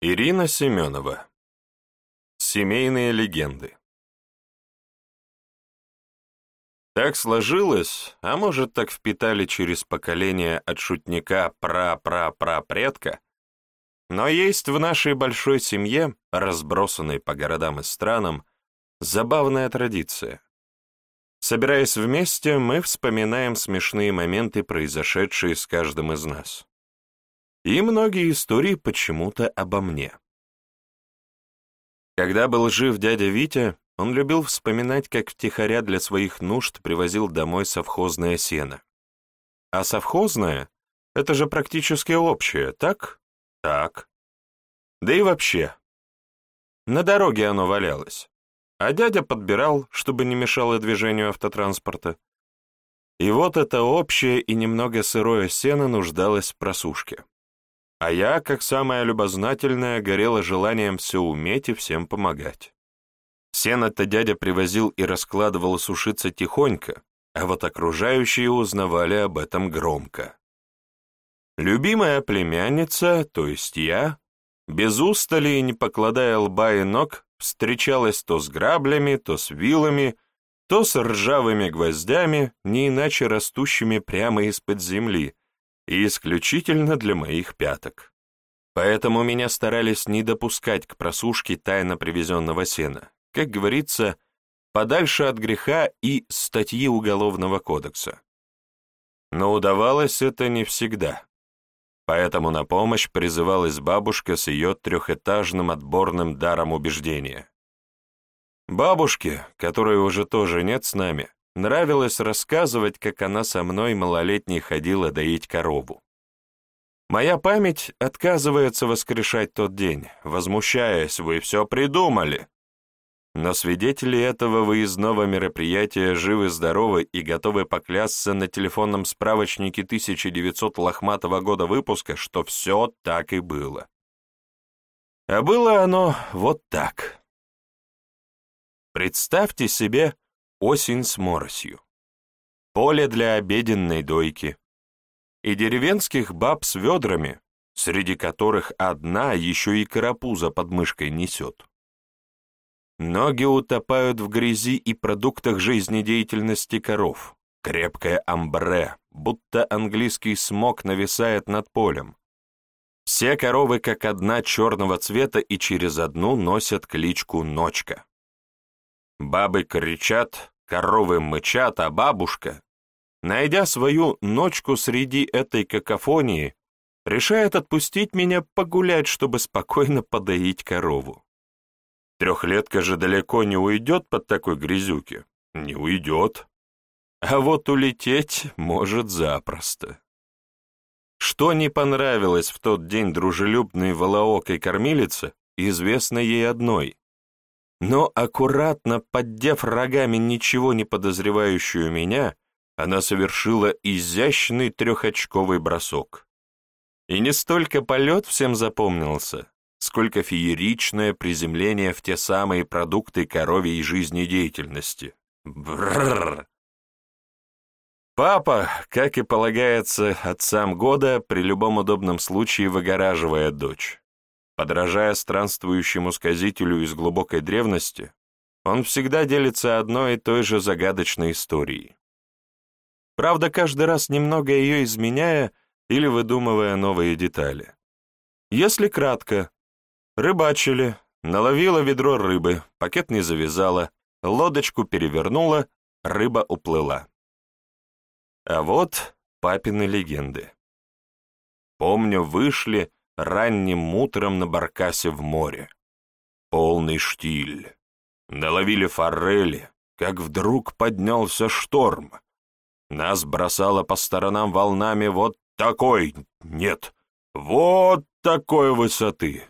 Ирина Семенова. Семейные легенды. Так сложилось, а может, так впитали через поколение от шутника пра-пра-пра-предка, но есть в нашей большой семье, разбросанной по городам и странам, забавная традиция. Собираясь вместе, мы вспоминаем смешные моменты, произошедшие с каждым из нас. И многие истории почему-то обо мне. Когда был жив дядя Витя, он любил вспоминать, как втихаря для своих нужд привозил домой совхозное сено. А совхозное — это же практически общее, так? Так. Да и вообще. На дороге оно валялось, а дядя подбирал, чтобы не мешало движению автотранспорта. И вот это общее и немного сырое сено нуждалось в просушке. А я, как самая любознательная, горела желанием все уметь и всем помогать. Сено-то дядя привозил и раскладывал сушиться тихонько, а вот окружающие узнавали об этом громко. Любимая племянница, то есть я, без устали и не покладая лба и ног, встречалась то с граблями, то с вилами, то с ржавыми гвоздями, не иначе растущими прямо из-под земли, и исключительно для моих пяток. Поэтому меня старались не допускать к просушке тайно привезенного сена, как говорится, подальше от греха и статьи Уголовного кодекса. Но удавалось это не всегда. Поэтому на помощь призывалась бабушка с ее трехэтажным отборным даром убеждения. Бабушке, которой уже тоже нет с нами, Нравилось рассказывать, как она со мной малолетней ходила доить корову. Моя память отказывается воскрешать тот день, возмущаясь, вы все придумали. Но свидетели этого выездного мероприятия живы-здоровы и готовы поклясться на телефонном справочнике 1900 лохматого года выпуска, что все так и было. А было оно вот так. Представьте себе, Осень с моросью. Поле для обеденной дойки. И деревенских баб с ведрами, среди которых одна еще и карапуза под мышкой несет. Ноги утопают в грязи и продуктах жизнедеятельности коров. Крепкое амбре, будто английский смог нависает над полем. Все коровы как одна черного цвета и через одну носят кличку Ночка. Бабы кричат, коровы мычат, а бабушка, найдя свою ночку среди этой какофонии, решает отпустить меня погулять, чтобы спокойно подоить корову. Трехлетка же далеко не уйдет под такой грязюки. Не уйдет. А вот улететь может запросто. Что не понравилось в тот день дружелюбной волоокой кормилице, известно ей одной. Но аккуратно поддев рогами ничего не подозревающую меня, она совершила изящный трехочковый бросок. И не столько полет всем запомнился, сколько фееричное приземление в те самые продукты коровьей жизнедеятельности. Брррр. Папа, как и полагается отцам года, при любом удобном случае выгораживает дочь. Подражая странствующему сказителю из глубокой древности, он всегда делится одной и той же загадочной историей. Правда, каждый раз немного ее изменяя или выдумывая новые детали. Если кратко, рыбачили, наловила ведро рыбы, пакет не завязала, лодочку перевернула, рыба уплыла. А вот папины легенды. Помню, вышли, ранним утром на баркасе в море. Полный штиль. Наловили форели, как вдруг поднялся шторм. Нас бросало по сторонам волнами вот такой, нет, вот такой высоты.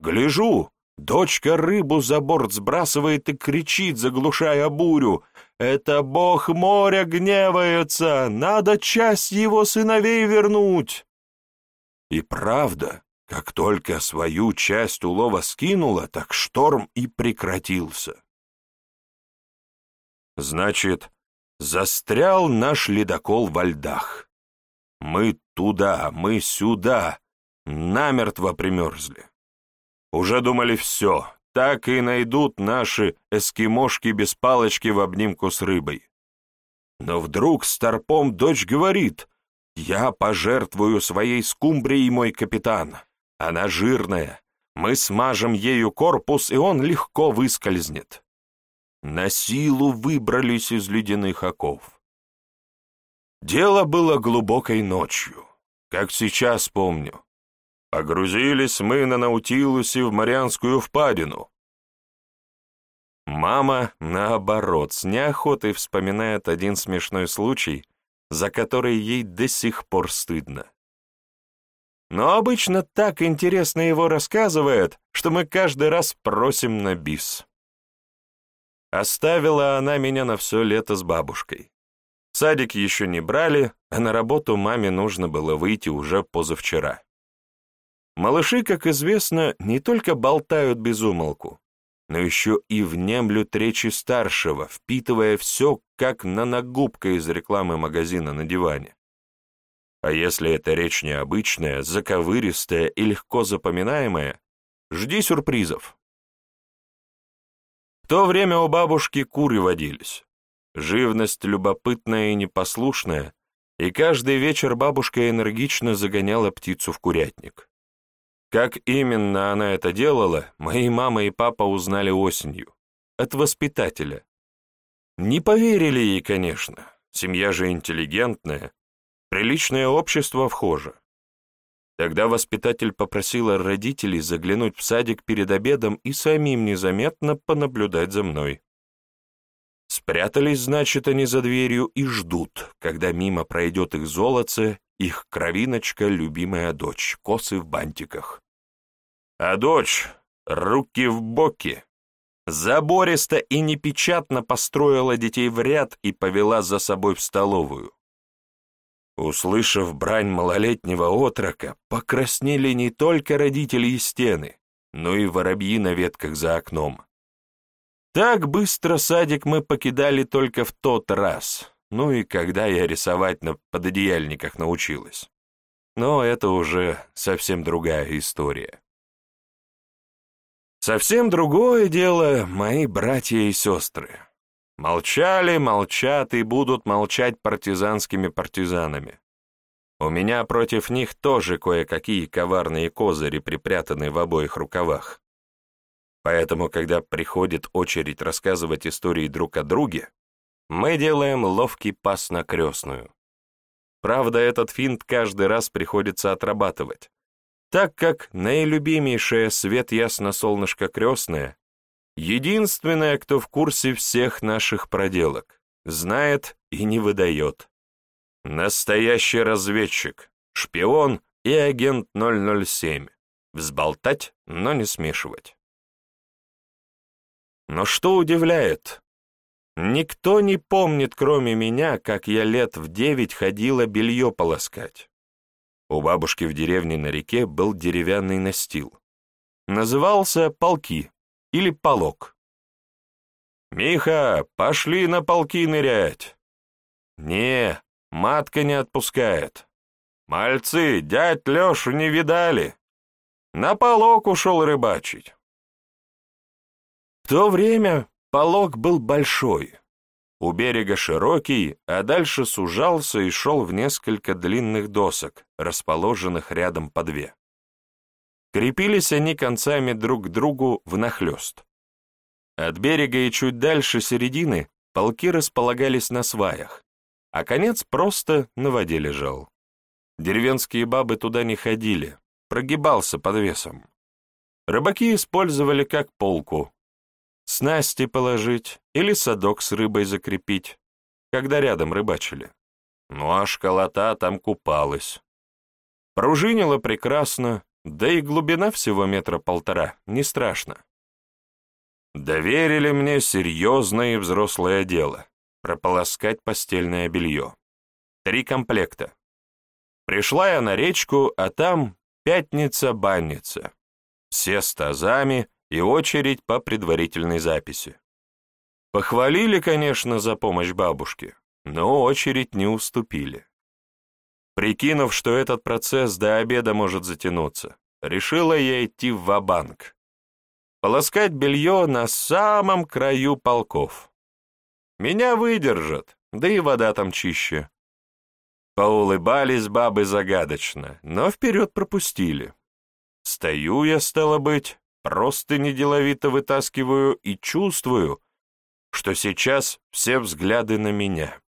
Гляжу, дочка рыбу за борт сбрасывает и кричит, заглушая бурю. «Это бог моря гневается! Надо часть его сыновей вернуть!» И правда, как только свою часть улова скинула, так шторм и прекратился. Значит, застрял наш ледокол во льдах. Мы туда, мы сюда, намертво примерзли. Уже думали все, так и найдут наши эскимошки без палочки в обнимку с рыбой. Но вдруг Старпом дочь говорит, «Я пожертвую своей скумбрией, мой капитан. Она жирная. Мы смажем ею корпус, и он легко выскользнет». На силу выбрались из ледяных оков. Дело было глубокой ночью, как сейчас помню. Погрузились мы на Наутилусе в Марианскую впадину. Мама, наоборот, с неохотой вспоминает один смешной случай, за который ей до сих пор стыдно. Но обычно так интересно его рассказывает, что мы каждый раз просим на бис. Оставила она меня на все лето с бабушкой. Садик еще не брали, а на работу маме нужно было выйти уже позавчера. Малыши, как известно, не только болтают без умолку, но еще и внемлют речи старшего, впитывая все, как наногубка из рекламы магазина на диване. А если эта речь необычная, заковыристая и легко запоминаемая, жди сюрпризов. В то время у бабушки куры водились. Живность любопытная и непослушная, и каждый вечер бабушка энергично загоняла птицу в курятник. Как именно она это делала, мои мама и папа узнали осенью. От воспитателя. Не поверили ей, конечно. Семья же интеллигентная. Приличное общество вхоже. Тогда воспитатель попросила родителей заглянуть в садик перед обедом и самим незаметно понаблюдать за мной. Спрятались, значит, они за дверью и ждут, когда мимо пройдет их золотце, их кровиночка, любимая дочь, косы в бантиках. А дочь, руки в боки, забористо и непечатно построила детей в ряд и повела за собой в столовую. Услышав брань малолетнего отрока, покраснели не только родители и стены, но и воробьи на ветках за окном. Так быстро садик мы покидали только в тот раз, ну и когда я рисовать на пододеяльниках научилась. Но это уже совсем другая история. Совсем другое дело мои братья и сестры. Молчали, молчат и будут молчать партизанскими партизанами. У меня против них тоже кое-какие коварные козыри припрятаны в обоих рукавах. Поэтому, когда приходит очередь рассказывать истории друг о друге, мы делаем ловкий пас на крестную. Правда, этот финт каждый раз приходится отрабатывать, так как наилюбимейшая свет ясно солнышко крестная, единственная, кто в курсе всех наших проделок, знает и не выдает. Настоящий разведчик, шпион и агент 007. Взболтать, но не смешивать. Но что удивляет? Никто не помнит, кроме меня, как я лет в девять ходила белье полоскать. У бабушки в деревне на реке был деревянный настил. Назывался полки или полок. «Миха, пошли на полки нырять!» «Не, матка не отпускает. Мальцы, дядь Лешу не видали. На полок ушел рыбачить». То время полог был большой, у берега широкий, а дальше сужался и шел в несколько длинных досок, расположенных рядом по две. Крепились они концами друг к другу внахлёст. От берега и чуть дальше середины полки располагались на сваях, а конец просто на воде лежал. Деревенские бабы туда не ходили, прогибался под весом. Рыбаки использовали как полку, снасти положить или садок с рыбой закрепить, когда рядом рыбачили. Ну а школота там купалась. Пружинила прекрасно, да и глубина всего метра полтора, не страшно. Доверили мне серьезное и взрослое дело — прополоскать постельное белье. Три комплекта. Пришла я на речку, а там пятница-банница. Все с тазами, и очередь по предварительной записи. Похвалили, конечно, за помощь бабушке, но очередь не уступили. Прикинув, что этот процесс до обеда может затянуться, решила я идти в ва-банк полоскать белье на самом краю полков. Меня выдержат, да и вода там чище. Поулыбались бабы загадочно, но вперед пропустили. Стою я, стало быть, просто неделовито вытаскиваю и чувствую, что сейчас все взгляды на меня.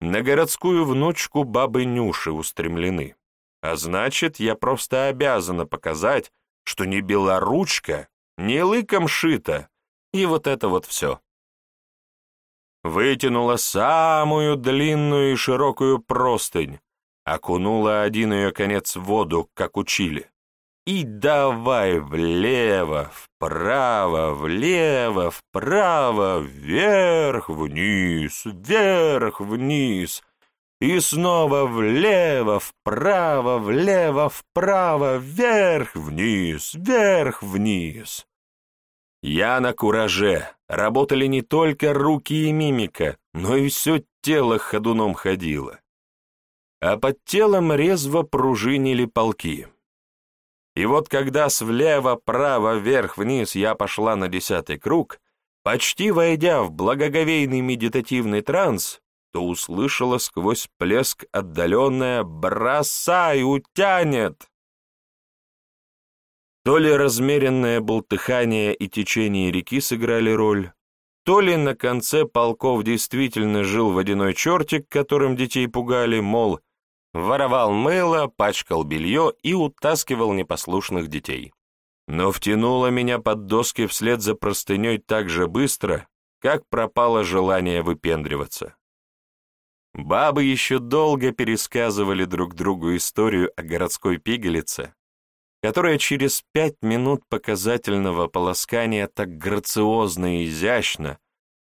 На городскую внучку бабы Нюши устремлены, а значит, я просто обязана показать, что не белоручка, не лыком шита, и вот это вот все. Вытянула самую длинную и широкую простынь, окунула один ее конец в воду, как учили, и давай влево, вправо, влево, вправо, вверх, вниз, вверх, вниз, и снова влево, вправо, влево, вправо, вверх, вниз, вверх, вниз. Я на кураже. Работали не только руки и мимика, но и все тело ходуном ходило. А под телом резво пружинили полки. И вот когда с влево, право, вверх, вниз я пошла на десятый круг, почти войдя в благоговейный медитативный транс, то услышала сквозь плеск отдаленное «Бросай, утянет!» То ли размеренное болтыхание и течение реки сыграли роль, то ли на конце полков действительно жил водяной чертик, которым детей пугали, мол, воровал мыло, пачкал белье и утаскивал непослушных детей. Но втянуло меня под доски вслед за простыней так же быстро, как пропало желание выпендриваться. Бабы еще долго пересказывали друг другу историю о городской пигалице, которая через пять минут показательного полоскания так грациозно и изящно,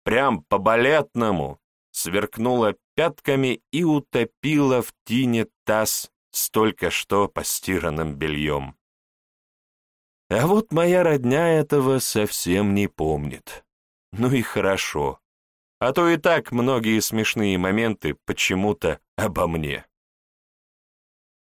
прям по-балетному, сверкнула пятками и утопила в тине таз с только что постиранным бельем. А вот моя родня этого совсем не помнит. Ну и хорошо. А то и так многие смешные моменты почему-то обо мне.